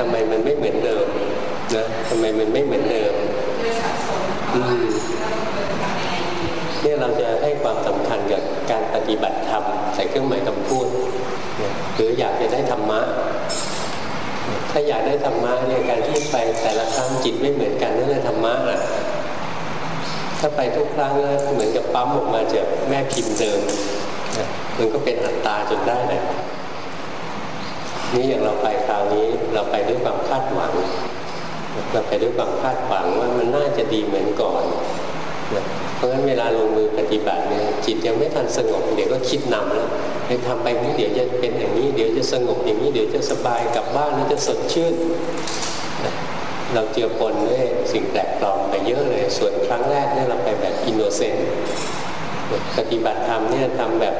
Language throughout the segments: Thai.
ทำไมมันไม่เหมือนเดิมนะทำไมมันไม่เหมือนเดิมอืมเนี่ยเราจะให้ความสำคัญกับการปฏิบัติธรรมใส่เครื่องหมายคำพูดหรืออยากจะได้ธรรมะ ถ้าอยากได้ธรรมะเนี่ยการที่ไปแต่ละครั้งจิตไม่เหมือนกันนั่นแหละธรรมะอะถ้าไปทุกครั้งแล้วเหมือนกับปั๊มออกมาจากแม่พิมพ์เดิมมันก็เป็นอัตตาจนได้แหละ นี่อย่างเราไปคราวนี้เราไปด้วยความคาดหวัง เราไปด้วยความคาดหวังว่ามันน่าจะดีเหมือนก่อนเพราะฉะนั้นเวลาลงมือปฏิบัติเนี่ยจิตยังไม่ทันสงบเดี๋ยวก็คิดนำแล้วไปทำไปนี้เดี๋ยวจะเป็นอย่างนี้เดี๋ยวจะสงบอย่างนี้เดี๋ยวจะสบายกลับบ้านแล้วจะสดชื่นเราเจือปนด้วยสิ่งแปลกปลอมไปเยอะเลย ส่วนครั้งแรกเนี่ยเราไปแบบ innocent ปฏิบัติธรรมเนี่ยทำแบบ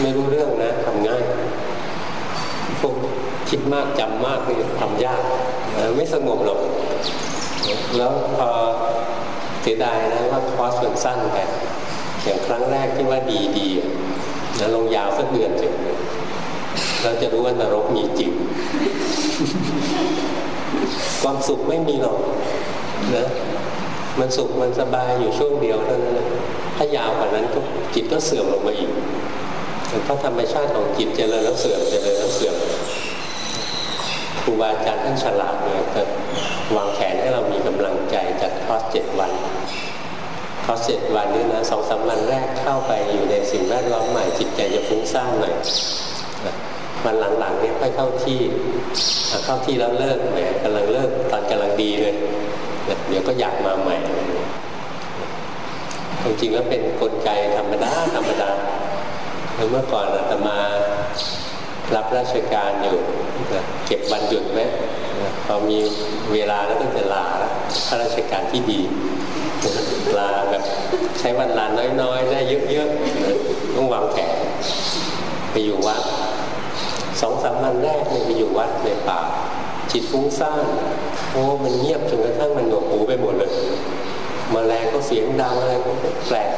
ไม่รู้เรื่องนะทำง่าย พวกคิดมากจำมากนี่ทำยากไม่สงบหรอก แล้วพอเสียดายนะว่าคอร์สมันสั้นไปอย่างครั้งแรกที่ว่าดีดีนะลงยาวสักเดือนถึงเราจะรู้ว่านรกมีจริง ความสุขไม่มีหรอกนะมันสุขมันสบายอยู่ช่วงเดียวเท่านั้นถ้ายาวกว่านั้นก็จิตก็เสื่อมลงมาอีก เพราะธรรมชาติของจิตเจริญแล้วเสื่อมเจริญแล้วเสื่อมครูบาอาจารย์ท่านฉลาดเนี่ยวางแผนให้เรามีกำลังใจจัดคอร์สเจ็ดวันคอร์สเจ็ดวันนี้นะสองสามวันแรกเข้าไปอยู่ในสิ่งแวดล้อมใหม่จิตใจจะฟุ้งซ่านหน่อยวันหลังๆเนี่ยค่อยเข้าที่เข้าที่แล้วเลิกแหมกำลังเลิกตอนกำลังดีเลยเดี๋ยวก็อยากมาใหม่จริงๆแล้วเป็นกลไกธรรมดาธรรมดา เมื่อก่อนอาตมารับราชการอยู่เก็บวันหยุดไหมพอมีเวลาแล้วก็จะลาข้าราชการที่ดีลาแบบใช้วันลาน้อยๆ ได้เยอะๆต้องวางแผนไปอยู่วัดสองสามวันแรกเนี่ยไปอยู่วัดในป่าจิตฟุ้งซ่านโอ้มันเงียบจนกระทั่งมันหนวกหูไปหมดเลย มแมลงก็เสียงดังอะไรก็แปลก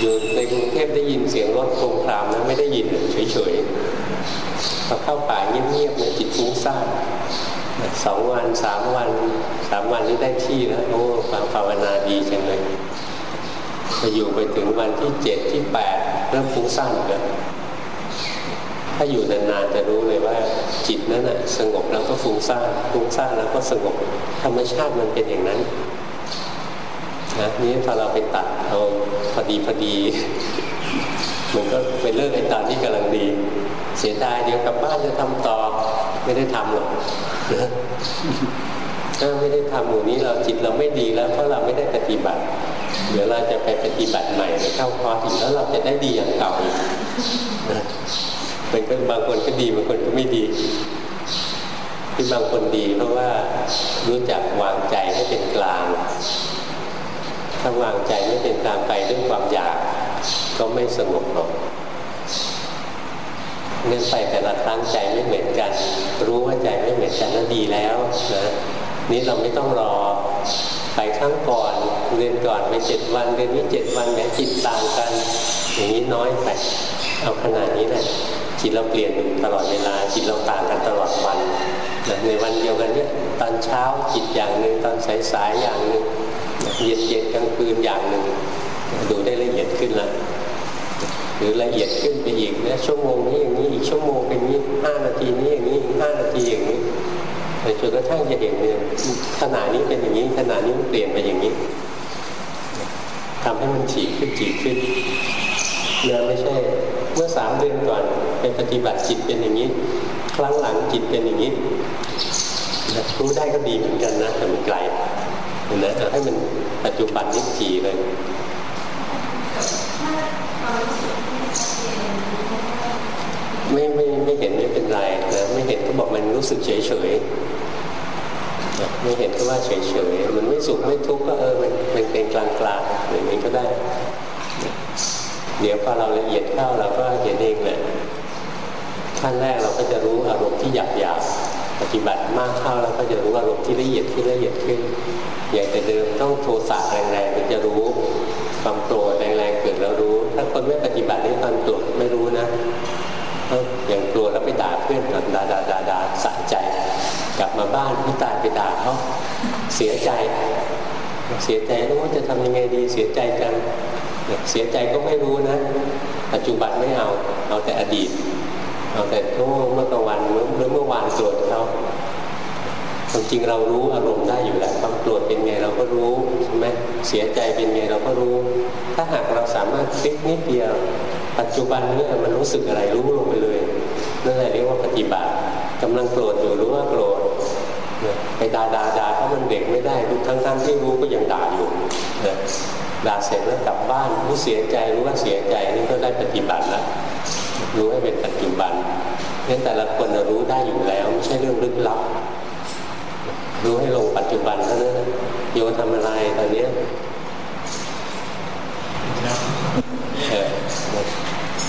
อยู่ในกรุงเทพได้ยินเสียงรถโครงครามนะไม่ได้ยินเฉยๆพอเข้าป่าเงียบๆเนี่ยจิตฟุ้งซ่านสองวันสามวันสามวันนี้ได้ที่แล้วโอ้ฟังภาวนาดีจังเลยไปอยู่ไปถึงวันที่เจ็ดที่แปดเริ่มฟุ้งซ่านแล้วถ้าอยู่นานๆจะรู้เลยว่าจิตนั้นนะสงบแล้วก็ฟุ้งซ่านฟุ้งซ่านแล้วก็สงบธรรมชาติมันเป็นอย่างนั้น นะนี้พอเราไปตัดเอาพอดีพอดีมันก็ไปเลิกไอ้ตอนที่กำลังดี เสียดายเดี๋ยวกลับบ้านจะทำต่อไม่ได้ทำหรอกนะถ้าไม่ได้ทำหมู่นี้เราจิตเราไม่ดีแล้วเพราะเราไม่ได้ปฏิบัติ เดี๋ยวเราจะไปปฏิบัติใหม่ไปเข้าคอร์สอีกแล้วเราจะได้ดีอย่างเก่าอีกมันก็บางคนก็ดีบางคนก็ไม่ดีที่บางคนดีเพราะว่ารู้จักวางใจให้เป็นกลาง ถ้าวางใจไม่เป็นกลางไปด้วยความอยาก ก็ไม่สงบหรอกเนื่องไปแต่ละครั้งใจไม่เหมือนกัน รู้ว่าใจไม่เหมือนกันนั่นดีแล้วนะนี่เราไม่ต้องรอไปครั้งก่อนเรียนก่อนไปเจ็ดวันเรียนนี้เจ็ดวันแหมจิตต่างกัน อย่างนี้น้อยไปเอาขนาดนี้แหละจิตเราเปลี่ยนตลอดเวลาจิตเราต่างกันตลอดวันในวันเดียวกันเนี่ยตอนเช้าจิตอย่างหนึ่งตอนสายๆอย่างหนึ่ง เย็นเย็นกลางคืนอย่างหนึ่งดูได้ละเอียดขึ้นล้วหรือละเอียดขึ้นไปอีกนะชั่วโมงนี้อย่างนี้อีกชั่วโมงเป็นนี้ห้านาทีนี้อย่างนี้ห้านาทีอย่างนี้จนกระทั่งจะเห็นเนี่ยขนาดนี้เป็นอย่างนี้ขนาดนี้มันเปลี่ยนไปอย่างนี้ทำให้มันฉีกขึ้นฉีกขึ้นเนื้อไม่ใช่เมื่อสามเดือนก่อนเป็นปฏิบัติจิตเป็นอย่างนี้ ครั้งหลังจิตเป็นอย่างนี้รู้ได้ก็ดีเหมือนกันนะแต่มันไกล นะให้มันปัจจุบันนิจีเลยไม่ไม่ไม่เห็นไม่เป็นไรนะไม่เห็นก็บอกมันรู้สึกเฉยเฉยไม่เห็นก็ว่าเฉยเฉยมันไม่สุขไม่ทุกข์ก็เออมันเป็นเป็นกลางกลางอย่างนี้ก็ได้ เดี๋ยวพอเราละเอียดเข้าเราก็เห็นเองแหละขั้นแรกเราก็จะรู้อารมณ์ที่หยาบหยาบ ปฏิบัติมากเข้าแล้วก็จะรู้อารมณ์ที่ละเอียดขึ้นละเอียดขึ้น อย่างแต่เดิมต้องโทสะแรงๆถึงจะรู้ความโกรธแรงๆเกิดแล้วรู้ ถ้าคนไม่ปฏิบัติในตอนโกรธไม่รู้นะอย่างกลัวแล้วไปด่าเพื่อนก่อนด่าด่าด่าด่าสะใจ กลับมาบ้านพี่ตายไปด่าเขาเสียใจ เสียใจรู้ว่าจะทำยังไงดีเสียใจจังเสียใจก็ไม่รู้นะ ปัจจุบันไม่เอาเอาแต่อดีต เอาแต่โอ้เมื่อกลางวันเมื่อเมื่อวานโกรธเขาความจริงเรารู้อารมณ์ได้อยู่แล้วความโกรธเป็นไงเราก็รู้ใช่ไหมเสียใจเป็นไงเราก็รู้ ถ้าหากเราสามารถคลิกนิดเดียว ปัจจุบันเนี่ยมันรู้สึกอะไรรู้ลงไปเลยนั่นแหละเรียกว่าปฏิบัติกำลังโกรธอยู่รู้ว่าโกรธไปด่าด่าด่าถ้ามันเด็กไม่ได้ทั้งทั้งที่รู้ก็ยังด่าอยู่ด่าเสร็จแล้วกลับบ้านรู้เสียใจรู้ว่าเสียใจนี่ก็ได้ปฏิบัติแล้ว รู้ให้เป็นปัจจุบันเนี่ยแต่ละคนรู้ได้อยู่แล้วไม่ใช่เรื่องลึกลับ รู้ให้ลงปัจจุบันเท่านั้นโยทำอะไรตอนนี้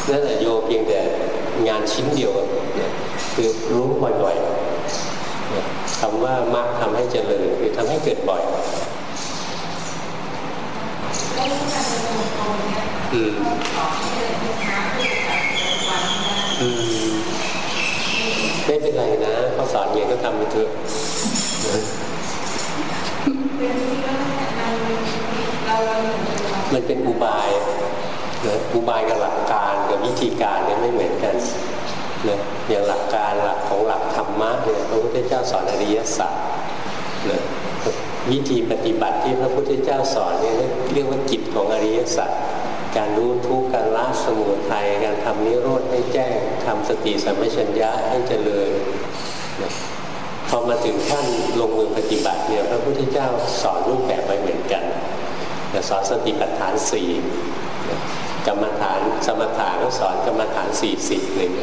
นั่นแหละโยเพียงแต่งานชิ้นเดียวคือรู้บ่อยๆคำว่ามากทำให้เจริญคือทำให้เกิดบ่อยอืมอืม ไม่เป็นไรนะเขาสอนไงก็ทำไปเถอะมันเป็นอุบายนะอุบายกับหลักการกับวิธีการเนี่ยไม่เหมือนกันนะอย่างหลักการหลักของหลักธรรมะเนี่ยพระพุทธเจ้าสอนอริยสัจนะวิธีปฏิบัติที่พระพุทธเจ้าสอนเนี่ยเรียกว่ากิจของอริยสัจ การรู้ทุกการละสมุทัยการทำนิโรธให้แจ้งทำสติสัมปชัญญะให้เจริญพอมาถึงขั้นลงมือปฏิบัติเนี่ยพระพุทธเจ้าสอนรูปแบบไว้เหมือนกันแต่สอนสติปัฏฐานสี่กรรมฐานสมถะก็สอนกรรมฐานสี่สิบหนึ่ง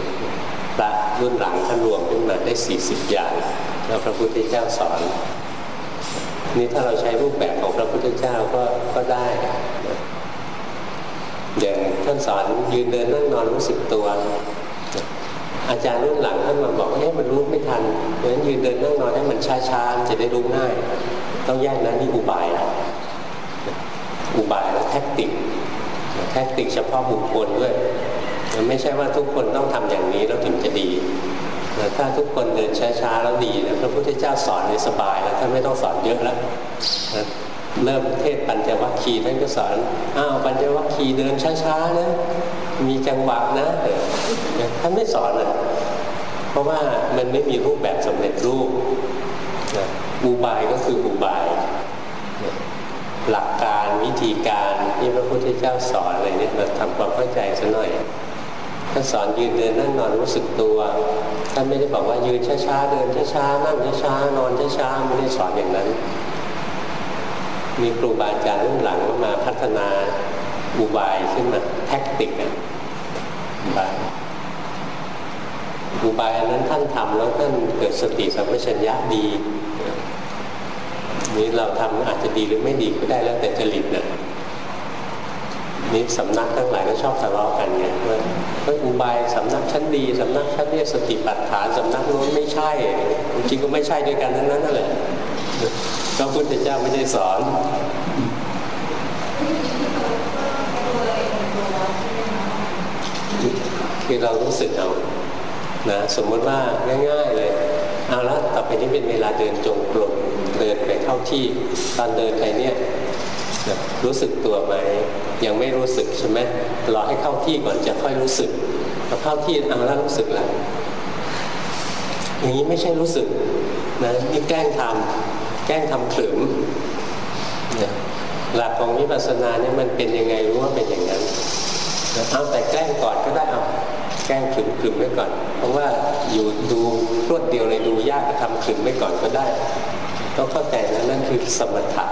พระรุ่นหลังท่านรวมขึ้นมาได้สี่สิบอย่างแล้วพระพุทธเจ้าสอนนี่ถ้าเราใช้รูปแบบของพระพุทธเจ้าก็ก็ได้ อย่างท่านสอนยืนเดินนั่งนอนรู้สึกตัว อาจารย์รุ่นหลังท่านมาบอกว่าเฮ้มันรู้ไม่ทันเพราะฉะนั้นยืนเดินนั่งนอนให้มันช้าๆจะได้รู้ง่าย ต้องแยกนั้นนี่อุบายแล้วอุบายและ tactic tactic เฉพาะบุคคลด้วยมันไม่ใช่ว่าทุกคนต้องทำอย่างนี้แล้วถึงจะดีแต่ถ้าทุกคนเดินช้าๆแล้วดีนะพระพุทธเจ้าสอนในสบายแล้วท่านไม่ต้องสอนเยอะแล้ว เริ่มเทศน์ปัญจวัคคีย์ท่านก็สอนอ้าวปัญจวัคคีย์เดินช้าๆนะ มีจังหวะนะท่านไม่สอนเลยเพราะว่ามันไม่มีรูปแบบสำเร็จรูปอุบายก็คืออุบาย หลักการวิธีการที่พระพุทธเจ้าสอนอะไรเนี่ยมาทำความเข้าใจซะหน่อยท่านสอนยืนเดินนั่งนอนรู้สึกตัวท่านไม่ได้บอกว่ายืนช้าๆเดินช้าๆนั่งช้าๆนอนช้าๆไม่ได้สอนอย่างนั้น มีครูบาอาจารย์รุ่นหลังมาพัฒนาอุบายขึ้นมาแท็กติกอะอุบายอุบายนั้นท่านทำแล้วท่านเกิดสติสัมปชัญญะดีนี้เราทำอาจจะดีหรือไม่ดีก็ได้แล้วแต่จริตนะนี่สำนักทั้งหลายก็ชอบทะเลาะกันไงว่าเฮ้ยอุบายสำนักชั้นดีสำนักชั้นนี้สติปัฏฐานสำนักโน้นไม่ใช่ จริงก็ไม่ใช่ด้วยกันทั้งนั้นนั่นแหละ พระพุทธเจ้าไม่ได้สอนคือเรารู้สึกเอานะสมมติว่าง่ายๆเลยเอาละต่อไปนี้เป็นเวลาเดินจงกรมเดินไปเข้าที่ตอนเดินไปเนี่ยรู้สึกตัวไหมยังไม่รู้สึกใช่ไหมรอให้เข้าที่ก่อนจะค่อยรู้สึกพอเข้าที่เอาแล้วรู้สึกแล้วอย่างนี้ไม่ใช่รู้สึกนะนี่แกล้งทำ แกล้งทำขลุ่มหลักของวิปัสสนาเนี่ยมันเป็นยังไงรู้ว่าเป็นอย่างนั้นเอาแต่แกล้งก่อนก็ได้เอาแกล้งขึมขึมไว้ก่อน เพราะว่าอยู่ดูรวดเดียวเลยดูยากทำขึมไว้ก่อนก็ได้ ต้องเข้าใจนะนั่นคือสมถะ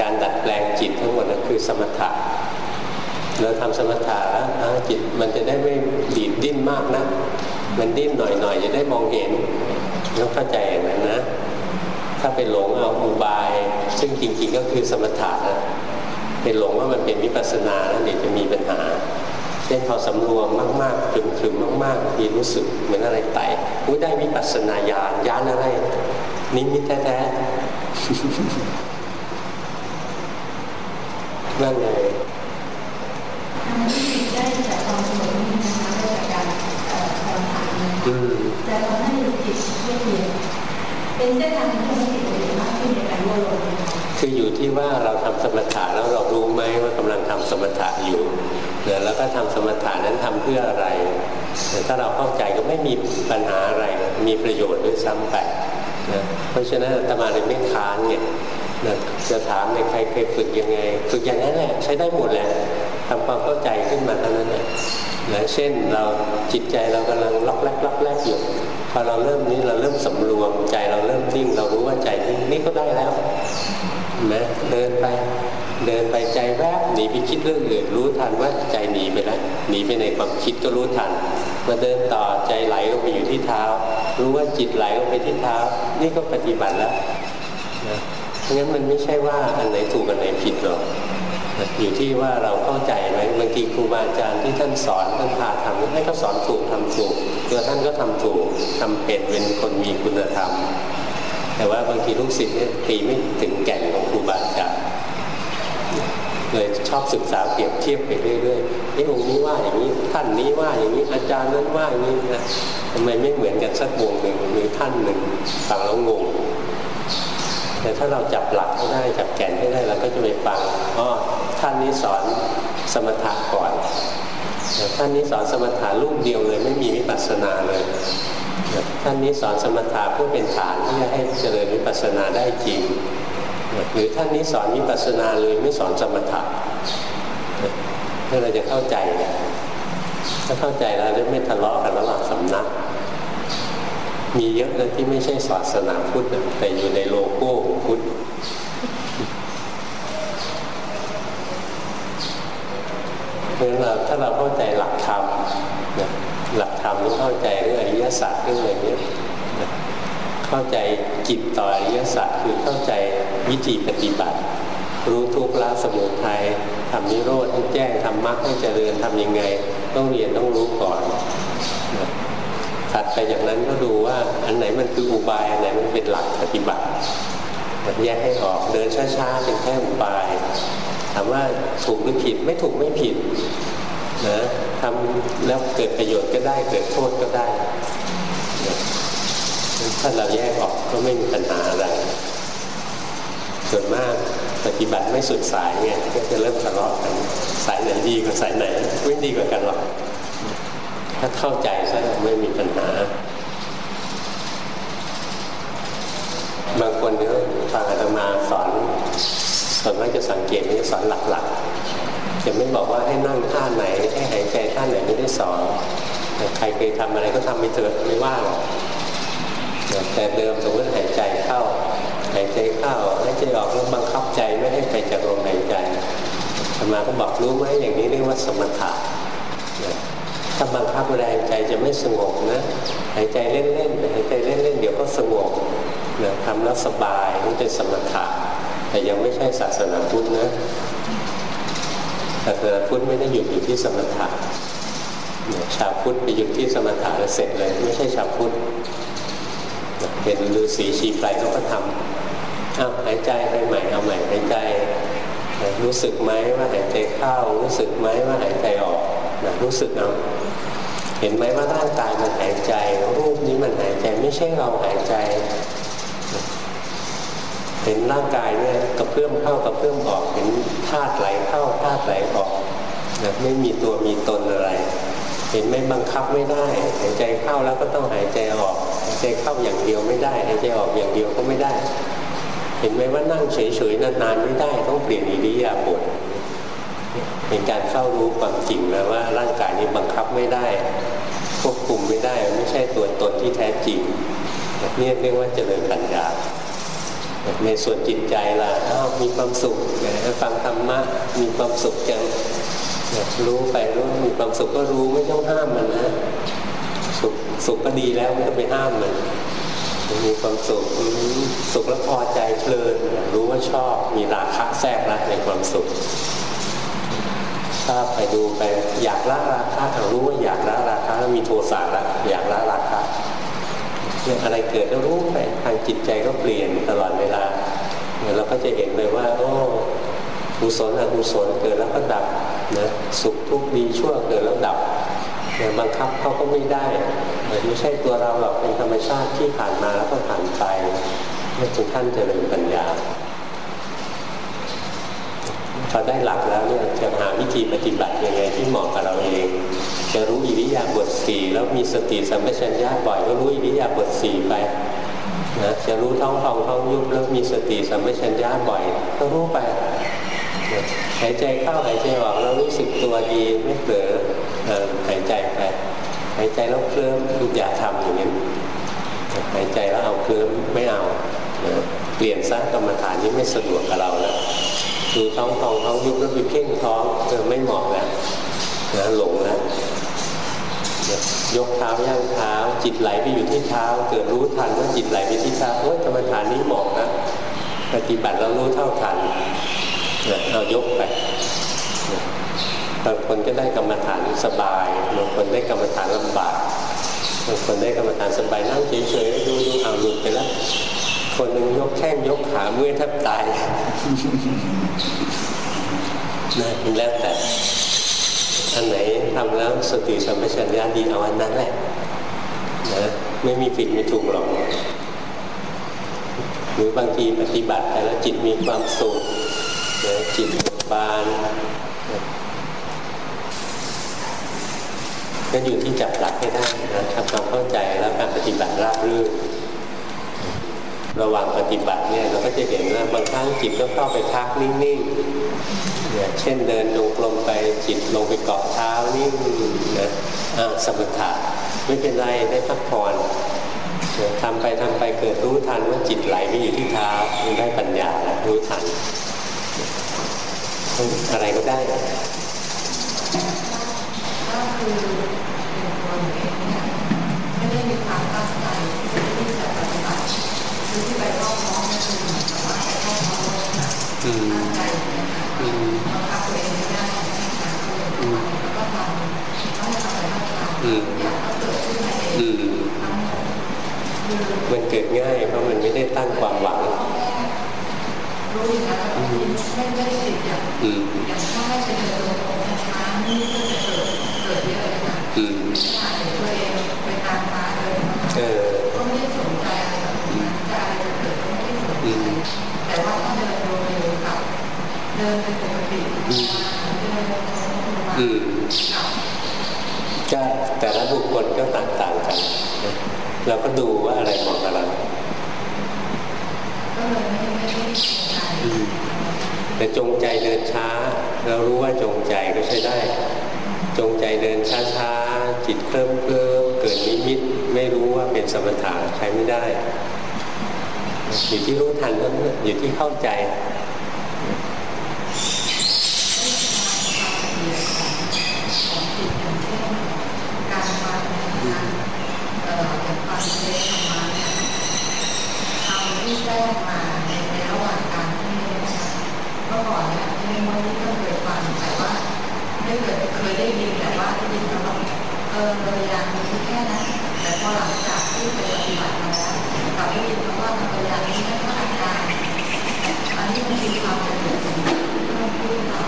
การดัดแปลงจิตทั้งหมดนั่นคือสมถะเราทำสมถะแล้วจิตมันจะได้ไม่ดีดดิ้นมากนะมันดิ้นหน่อยๆจะได้มองเห็น ต้องเข้าใจอย่างนั้นนะ ถ้าไปหลงเอาอุบาย ซึ่งจริงๆก็คือสมถะนะเป็นหลงว่ามันเป็นวิปัสสนาแล้วเดี๋ยวจะมีปัญหาเช่นพอสำรวมมากๆขึมๆมากๆมีรู้สึกเหมือนอะไรไต่อุ้ยได้วิปัสสนาญาณญาณอะไรนิมิตแท้ๆนั่นเลยได้จากความสงบนี้นะคะได้จากการสมาธิแต่เราให้จิต เยียนเเป็นเส้นทางที่ปกติเลยค่ะที่ในการโมโลคืออยู่ที่ว่าเราทำสมถะแล้วเรารู้ไหมว่ากำลังทำสมถะอยู่เดี๋ยวแล้วก็ทำสมถะนั้นทำเพื่ออะไรถ้าเราเข้าใจก็ไม่มีปัญหาอะไร มีประโยชน์ด้วยซ้ำไปนะเพราะฉะนั้นธรรมาเลยไม่ค้านเนี่ยนะจะถามในใครเคยฝึกยังไง ฝึกอย่างนั้นแหละใช้ได้หมดแหละทำความเข้าใจขึ้นมาเท่านั้นแหละนะเช่นเราจิตใจเรากำลังล็อกแรกล็อกแรกอยู่ พอเราเริ่มนี้เราเริ่มสำรวมใจเราเริ่มนิ่ง เรารู้ว่าใจนิ่งนี่ก็ได้แล้วนะเดินไป เดินไปใจแวบหนีไปคิดเรื่องอื่นรู้ทันว่าใจหนีไปแล้วหนีไปในความคิดก็รู้ทันมาเดินต่อใจไหลลงไปอยู่ที่เท้า รู้ว่าจิตไหลลงไปที่เท้า นี่ก็ปฏิบัติแล้วนะงั้นมันไม่ใช่ว่าอันไหนถูกอันไหนผิดหรอกอยู่ที่ว่าเราเข้าใจไหมบางทีครูบาอาจารย์ที่ท่านสอนท่านพาทำให้เขาสอนถูกทำถูก ตัวท่านก็ทำถูกทำเป็นเป็นคนมีคุณธรรม แต่ว่าบางทีลูกศิษย์เนี่ยตีไม่ถึงแก่นของครูบาอาจารย์เลยชอบศึกษาเปรียบเทียบไปเรื่อยๆนี่องค์นี้ว่าอย่างนี้ท่านนี้ว่าอย่างนี้อาจารย์นั้นว่าอย่างนี้นะทำไมไม่เหมือนกันสักวงหนึ่งมีท่านหนึ่งฟังแล้วงงแต่ถ้าเราจับหลักให้ได้จับแก่นให้ได้เราก็จะไปฟังอ๋อท่านนี้สอนสมถะก่อน ท่านนี้สอนสมถะลูกเดียวเลย ไม่มีวิปัสสนาเลยท่านนี้สอนสมถะเพื่อเป็นฐานที่จะให้เจริญวิปัสสนาได้จริง หรือท่านนี้สอนวิปัสสนาเลยไม่สอนสมถะเพื่อเราจะเข้าใจถ้าเข้าใจแล้วจะไม่ทะเลาะกันระหว่างสำนัก มีเยอะเลยที่ไม่ใช่ศาสนาพุทธแต่อยู่ในโลโก้พุทธเพ ราะฉะนั้นเราถ้าเราเข้าใจหลักธรรมหลักธรรมหรือเข้าใจเรื่องอริยสัจเรื่องอะไรเนี้ยเข้าใจกิจต่ออริยสัจคือเข้าใจวิธีปฏิบัติ รู้ทุกข์ละสมุทัยทำนิโรธให้แจ้งทำมรรคให้เจริญทำยังไง ต้องเรียนต้องรู้ก่อนถัดไปจากนั้นก็ดูว่าอันไหนมันคืออุบายอันไหนมันเป็นหลักปฏิบัติแยกให้ออกเดินช้าๆเป็นแค่อุบาย ถามว่าถูกหรือผิดไม่ถูกไม่ผิดนะทำแล้วเกิดประโยชน์ก็ได้เกิดโทษก็ได้ถ้าเราแยกออกก็ไม่มีปัญหาอะไร ส่วนมากปฏิบัติไม่สุดสายเนี่ยก็จะเริ่มทะเลาะกันสายไหนดีกว่าสายไหนไม่ดีกว่ากันหรอกถ้าเข้าใจซะไม่มีปัญหา บางคนเนี่ยฟังอาตมาสอน ส่วนมากจะสังเกตนี่สอนหลักๆจะไม่บอกว่าให้นั่งท่าไหนให้หายใจท่าไหนไม่ได้สอนใครเคยทำอะไรก็ทำไปเถอะไม่ว่าหรอกแต่เดิมสมมติหายใจเข้าหายใจเข้าหายใจออกแล้วบังคับใจไม่ให้ไปจากลมหายใจธรรมาก็บอกรู้ไหมอย่างนี้เรียกว่าสมถะถ้าบังคับแรงใจจะไม่สงบนะหายใจเล่นๆหายใจเล่นๆเดี๋ยวก็สงบนะทำแล้วสบายนี่เป็นสมถะ แต่ยังไม่ใช่ศาสนาพุทธนะศาสนาพุทธไม่ได้หยุดอยู่ที่สมถะชาวพุทธไปหยุดที่สมถะแล้วเสร็จเลย ไม่ใช่ชาวพุทธเป็นฤาษีชีไพรเขาก็ทำอ้าวหายใจไปใหม่เอาใหม่หายใจ รู้สึกไหมว่าหายใจเข้า รู้สึกไหมว่าหายใจออกนะรู้สึกเอาเห็นไหมว่าร่างกายมันหายใจ รูปนี้มันหายใจไม่ใช่เราหายใจ เห็นร่างกายเนี่ยกระเพื่อมเข้ากระเพื่อมออกเห็นธาตุไหลเข้าธาตุไหลออกนะไม่มีตัวมีตนอะไร เห็นไหมบังคับไม่ได้หายใจเข้าแล้วก็ต้องหายใจออกหายใจเข้าอย่างเดียวไม่ได้หายใจออกอย่างเดียวก็ไม่ได้ เห็นไหมว่านั่งเฉยๆนานๆไม่ได้ต้องเปลี่ยนอิริยาบถเป็นการเฝ้ารู้ความจริงแล้วว่าร่างกายนี้บังคับไม่ได้ควบคุมไม่ได้ไม่ใช่ตัวตนที่แท้จริงนี่เรียกว่าเจริญปัญญา ในส่วนจิตใจล่ะอ้าวมีความสุขฟังธรรมะมีความสุขจังรู้ไปรู้มีความสุขก็รู้ไม่ต้องห้ามมันนะสุขสุขก็ดีแล้วไม่ต้องไปห้ามมันมีความสุขสุขแล้วพอใจเพลินรู้ว่าชอบมีราคะแทรกรักในความสุขถ้าไปดูไปอยากละราคะรู้ว่าอยากละราคะแล้วมีโทสะละอยากละราคะ อะไรเกิดก็รู้ไปทางจิตใจก็เปลี่ยนตลอดเวลาเราก็จะเห็นเลยว่า โอ้กุศลอกุศลเกิดแล้วก็ดับนะสุขทุกข์ดีชั่วเกิดแล้วดับบังคับเขาก็ไม่ได้ไม่ใช่ตัวเราหรอกเป็นธรรมชาติที่ผ่านมาแล้วก็ผ่านไปไม่ถึงขั้นเจริญปัญญาพอได้หลักแล้วเนี่ยจะหาวิธีปฏิบัติยังไงที่เหมาะกับเราเอง จะรู้อิริยาบถสี่แล้วมีสติสัมปชัญญะบ่อยก็รู้อิริยาบถสี่ไปนะจะรู้ท้องทองท้องยุบแล้วมีสติสัมปชัญญะบ่อยก็รู้ไปหายใจเข้าหายใจออกแล้วรู้สึกตัวดีไม่เผลอหายใจไปหายใจแล้วเคลิ้มอย่าทำอย่างนี้หายใจแล้วเอาเคลิ้มไม่เอาเปลี่ยนซะกรรมฐานนี้ไม่สะดวกกับเราแล้วดูท้องทองท้องยุบแล้วไปเพ่งท้องเออไม่เหมาะแล้วนะหลงแล้ว ยกเท้าย่างเท้า จิตไหลไปอยู่ที่เท้า เกิดรู้ทันว่าจิตไหลไปที่เท้าโอ้ยกรรมฐานนี้เหมาะนะปฏิบัติแล้วรู้เท่าทันเอายกไปบางคนก็ได้กรรมฐานสบายบางคนได้กรรมฐานลำบากบางคนได้กรรมฐานสบายนั่งเฉยๆดูดูเอาหลุดไปแล้วคนหนึ่งยกแข้งยกขาเมื่อยแทบตายนะแล้วแต่ อันไหนทำแล้วสติสัมปชัญญะดีเอาอันนั้นแหละนะไม่มีผิดไม่ถูกหรอกหรือบางทีปฏิบัติไปแล้วจิตมีความสุขจิตบานก็อยู่ที่จับหลักให้ได้นะทำความเข้าใจแล้วการปฏิบัติราบรื่น ระหว่างปฏิบัติเนี่ยเราก็จะเห็นว่าบางครั้งจิตก็เข้าไปพักนิ่งๆเนี่ยเช่นเดินลงกลมไปจิตลงไปเกาะเท้านิ่งนะอ่าสมถะไม่เป็นไรได้พักผ่อนทำไปทำไปเกิดรู้ทันว่าจิตไหลไปอยู่ที่เท้าได้ปัญญาแล้วรู้ทันอะไรก็ได้ก็คือไม่ได้มีความตั้งใจ อที่ไปเข้าท้องนั่นคือแต่ว่าไปเข้าท้องตั้งใจนะคะบังคับตัวเองไม่ได้แล้วก็ทำต้องทำอะไรต้องทำอยากก็เกิดขึ้นมาเองทั้งหมมันเกิดง่ายเพราะมันไม่ได้ตั้งความหวังรู้อย่างนั้นไม่ไม่ได้ติดอย่างอย่างถ้าไม่เป็นเดินตรงช้านี่ก็จะเกิดเกิดเยอะเลยค่ะ ดินเป็นปกติเดินอืมก็แต่ละบุคคลก็ต่างๆกัน เราก็ดูว่าอะไรเหมาะกับเราก็เลยไม่ไม่ได้แต่จงใจเดินช้า เรารู้ว่าจงใจก็ใช้ได้ จงใจเดินช้าๆจิตเคลิ้มเคลิ้มเกิดนิมิต ไม่รู้ว่าเป็นสมถะใช้ไม่ได้ อยู่ที่รู้ทันนั่นอยู่ที่เข้าใจการฟังการเอ่อการฟังเทศธรรมะทำที่แทรกมาในระหว่างการมื่อก่อนเนี่ยไม่ไม่ไม่เคยฟังแต่ว่าไม่เค ยได้ยินแต่ว่าได้ยินแล้วเออภรรยามีแค่นั้นแต่พอหลังจากที่ไปปฏิบัติมาแล้วกลับได้ยินคำว่าภรรยานี้ไม่ค่อาการอันนี้มันมีความเป็นจริงต้องพูดมา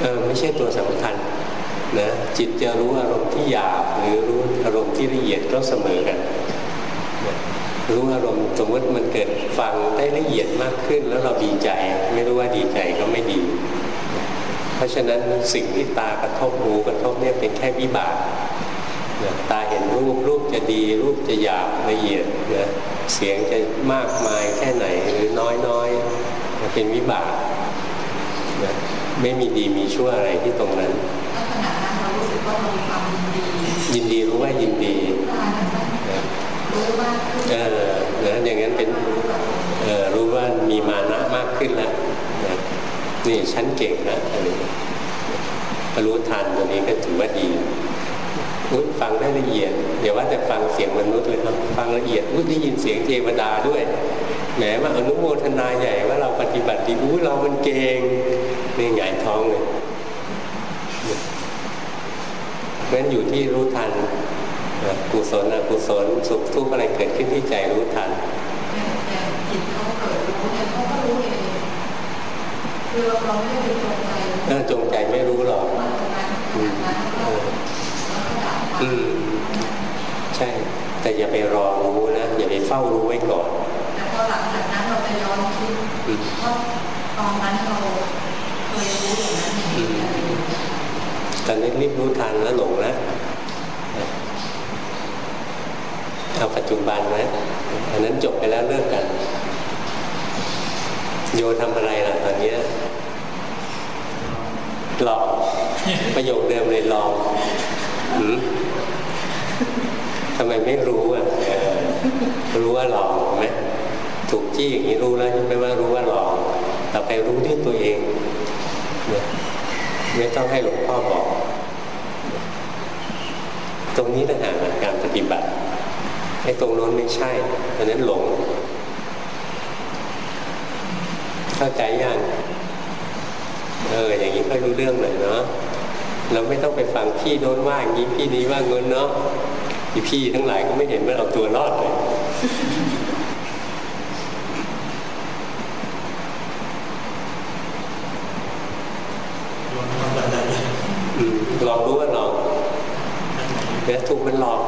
เออไม่ใช่ตัวสำคัญนะจิตจะรู้อารมณ์ที่หยาบหรือรู้อารมณ์ที่ละเอียดก็เสมอกันรู้อารมณ์สมมติมันเกิดฟังได้ละเอียดมากขึ้น แล้วเราดีใจ ไม่รู้ว่าดีใจก็ไม่ดี เพราะฉะนั้นสิ่งที่ตากระทบหูกระทบเนี่ยเป็นแค่วิบากตาเห็นรูปรูปจะดี รูปจะหยาบละเอียดนะเสียงจะมากมายแค่ไหนหรือน้อยน้อยเป็นวิบากนะไม่มีดีมีชั่วอะไรที่ตรงนั้นยินดีรู้ว่ายินดีเออนะอย่างนั้นเป็นเออรู้ว่ามีมานะมากขึ้นแล้วนะ นี่ฉันเก่งนะอะไรรู้ทันตัวนี้ก็ถือว่าดีอุ้ยฟังได้ละเอียดเดี๋ยวว่าแต่ฟังเสียงมนุษย์เลยครับฟังละเอียดอุ้ยได้ยินเสียงเทวดาด้วยแหมว่าอนุโมทนาใหญ่ว่าเราปฏิบัติดีอุ้เรามันเก่งนี่หงายท้องเลยเพราะฉะนั้นอยู่ที่รู้ทันกุศลอกุศลสุขทุกข์อะไรเกิดขึ้นที่ใจรู้ทันจิตเขาเกิดรู้เนี่ยเขาก็รู้เอง คือเราไม่ได้จงใจเออจงใจไม่รู้หรอกอืมใช่ แต่อย่าไปรอรู้นะ อย่าไปเฝ้ารู้ไว้ก่อนแต่พอหลังจากนั้นเราไปย้อนคิดอืมว่าตอนนั้นเราเคยรู้อย่างนั้นอย่างนี้อะไรอย่างเงี้ยตอนนี้รีบรู้ทันแล้วหลงนะเอาปัจจุบันนะอันนั้นจบไปแล้วเลิกกัน โยทำอะไรล่ะตอนเนี้ยหลอกประโยคเดิมเลยลองหืมทำไมไม่รู้อะรู้ว่าหลอกไหมถูกจี้อย่างนี้รู้แล้วใช่ไหมว่ารู้ว่าหลอกต่อไปรู้ด้วยตัวเองไม่ต้องให้หลวงพ่อบอก ตรงนี้ต่างหากการปฏิบัติไอ้ตรงโน้นไม่ใช่อันนั้นหลง เข้าใจยังเอออย่างนี้ค่อยรู้เรื่องหน่อยเนาะเราไม่ต้องไปฟังพี่โน้นว่าอย่างนี้พี่นี้ว่าเงินเนาะพี่พี่ทั้งหลายก็ไม่เห็นว่าเราตัวรอดเลยลองทำแบบไหนอืมลองรู้ว่าหลอกเนี่ยถูกมันหลอก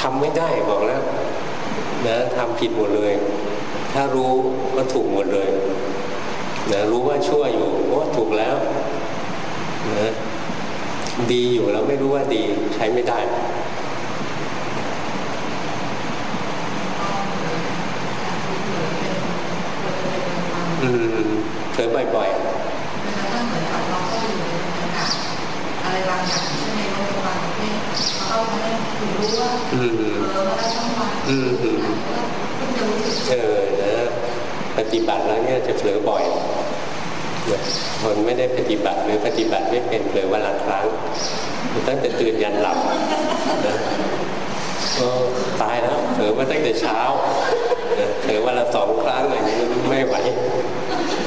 ทำไม่ได้บอกแล้วนะทำผิดหมดเลย ถ้ารู้ก็ถูกหมดเลย นะรู้ว่าชั่วอยู่โอ้ถูกแล้วนะดีอยู่แล้วไม่รู้ว่าดีใช้ไม่ได้อืมเผลอบ่อยมันก็เหมือนกับเราก็อยู่ในบรรยากาศอะไรบางอย่างใช่ไหมเราบางประเภทเราก็ไม่ได้รู้ว่าๆอืมเออว่าได้ทั้งวันอืมอืมก็จะรู้สึกเออนะปฏิบัติแล้วเนี่ยจะเผลอบ่อย นะคนไม่ได้ปฏิบัติหรือปฏิบัติไม่เป็นเลอวันละครั้งตั้งแต่ตื่นยันหลับนะก็ตายแล้วเผลอมาตั้งแต่เช้าเผลอวันละสองครั้งอะไรนี้ไม่ไหว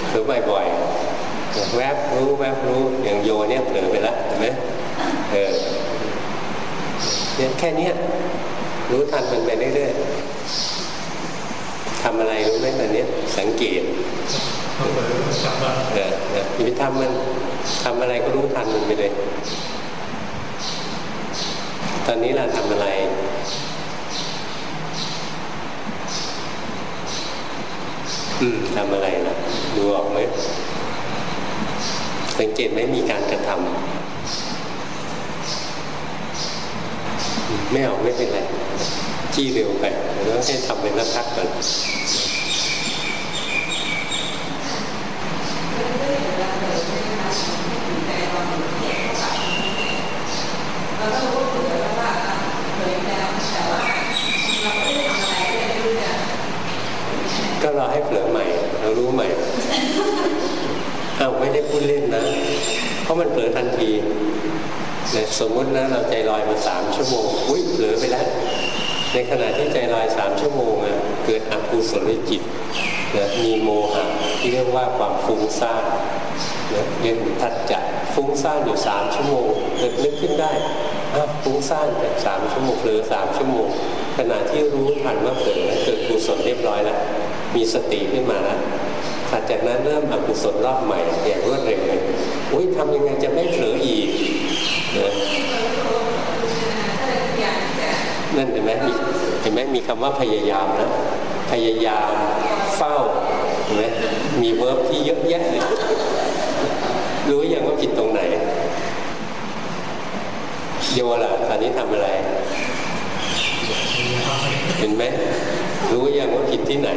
เผลอบ่อยๆแวบรู้แวบรู้อย่างโยเนี่ยเผลอไปแล้วเห็นไหมเออเนี่ยแค่เนี้ยรู้ทันมันไปเรื่อยๆทำอะไรรู้ไหมตอนนี้สังเกต เขาเปิดกลับมาเออเออย่าไปทำมันทำอะไรก็รู้ทันมันไปเลย ตอนนี้เราทำอะไรอืมทำอะไรล่ะดูออกไหมสังเกตไหมมีการกระทำไม่เอาไม่เป็นไร จี้เร็วไปแล้วให้ทำเป็นนักพักก่อน เราก็รู้สึกเลยว่าเคยแล้วแต่ว่าเราไม่ได้ทำอะไรก็เลยรู้เนี่ย ก็รอให้เผลอใหม่ เรารู้ใหม่อาไม่ได้พูดเล่นนะ เพราะมันเผลอทันทีเนี่ยสมมุตินะเราใจลอยมาสามชั่วโมง อุ้ยเผลอไปแล้ว ในขณะที่ใจลอยสามชั่วโมงอะเกิดอกุศลจิตนะมีโมหะที่เรียกว่าความฟุ้งซ่านนะเรียกทัดจัดฟุ้งซ่านอยู่สามชั่วโมงเกิดนึกขึ้นได้ อ้าฟุ้งซ่านจากสามชั่วโมงเผลอสามชั่วโมงขณะที่รู้ทันว่าเผลอเกิดกุศลเรียบร้อยแล้วมีสติขึ้นมาแล้วถัดจากนั้นเริ่มอกุศลรอบใหม่อย่างรวดเร็วเลยอุ้ยทำยังไงจะไม่เผลออีกนะนั่นเห็นไหมเห็นไหมมีคำว่าพยายามนะพยายามเฝ้าเห็นไหมมีเวิร์บที่เยอะแยะเลยรู้อย่างว่าผิดตรงไหน โยล่ะตอนนี้ทำอะไร เห็นไหมรู้ยังว่าผิดที่ไหน